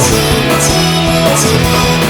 しい